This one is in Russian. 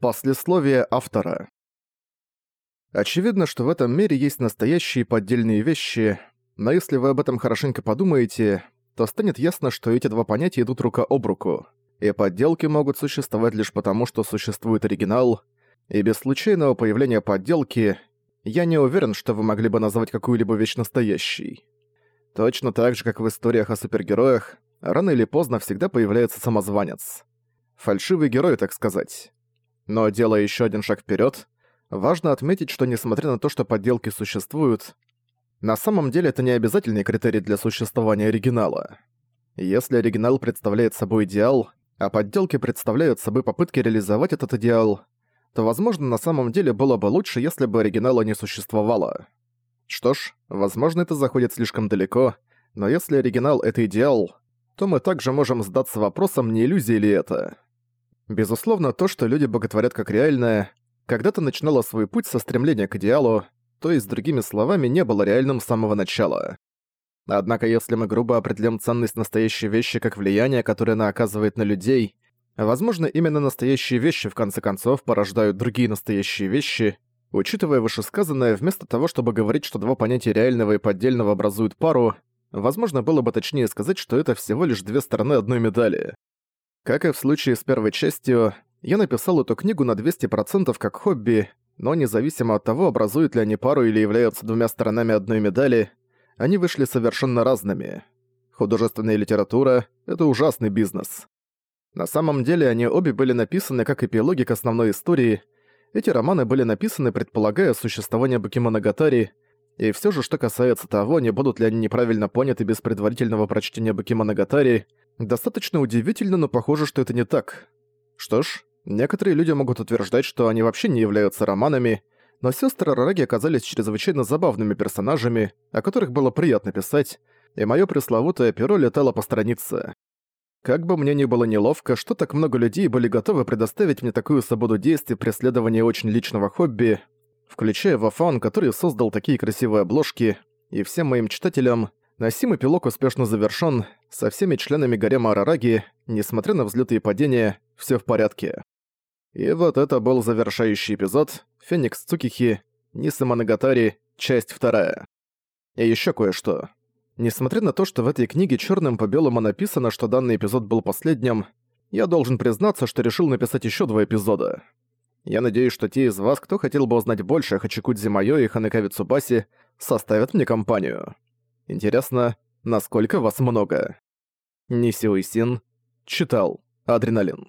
Послесловие автора. Очевидно, что в этом мире есть настоящие поддельные вещи, но если вы об этом хорошенько подумаете, то станет ясно, что эти два понятия идут рука об руку, и подделки могут существовать лишь потому, что существует оригинал, и без случайного появления подделки я не уверен, что вы могли бы назвать какую-либо вещь настоящей. Точно так же, как в историях о супергероях, рано или поздно всегда появляется самозванец. Фальшивый герой, так сказать. Но делая еще один шаг вперед, важно отметить, что несмотря на то, что подделки существуют, на самом деле это не обязательный критерий для существования оригинала. Если оригинал представляет собой идеал, а подделки представляют собой попытки реализовать этот идеал, то, возможно, на самом деле было бы лучше, если бы оригинала не существовало. Что ж, возможно, это заходит слишком далеко, но если оригинал — это идеал, то мы также можем задаться вопросом, не иллюзия ли это. Безусловно, то, что люди боготворят как реальное, когда-то начинало свой путь со стремления к идеалу, то есть, другими словами, не было реальным с самого начала. Однако, если мы грубо определим ценность настоящей вещи как влияние, которое она оказывает на людей, возможно, именно настоящие вещи в конце концов порождают другие настоящие вещи, учитывая вышесказанное, вместо того, чтобы говорить, что два понятия реального и поддельного образуют пару, возможно, было бы точнее сказать, что это всего лишь две стороны одной медали. Как и в случае с первой частью, я написал эту книгу на 200% как хобби, но независимо от того, образуют ли они пару или являются двумя сторонами одной медали, они вышли совершенно разными. Художественная литература — это ужасный бизнес. На самом деле они обе были написаны как эпилоги к основной истории. Эти романы были написаны, предполагая существование Бакимоногатари, и все же, что касается того, не будут ли они неправильно поняты без предварительного прочтения Бакимоногатари, Достаточно удивительно, но похоже, что это не так. Что ж, некоторые люди могут утверждать, что они вообще не являются романами, но сестры Рараги оказались чрезвычайно забавными персонажами, о которых было приятно писать, и моё пресловутое перо летало по странице. Как бы мне ни было неловко, что так много людей были готовы предоставить мне такую свободу действий при следовании очень личного хобби, включая Вафан, который создал такие красивые обложки, и всем моим читателям, Носимый пилок успешно завершён, со всеми членами гарема Арараги, несмотря на взлеты и падения, всё в порядке. И вот это был завершающий эпизод «Феникс Цукихи», Ниса часть вторая. И ещё кое-что. Несмотря на то, что в этой книге чёрным по белому написано, что данный эпизод был последним, я должен признаться, что решил написать ещё два эпизода. Я надеюсь, что те из вас, кто хотел бы узнать больше о Хачикудзи Майо и Ханекаве Цубаси, составят мне компанию. Интересно, насколько вас много? Нисиуисин читал. Адреналин.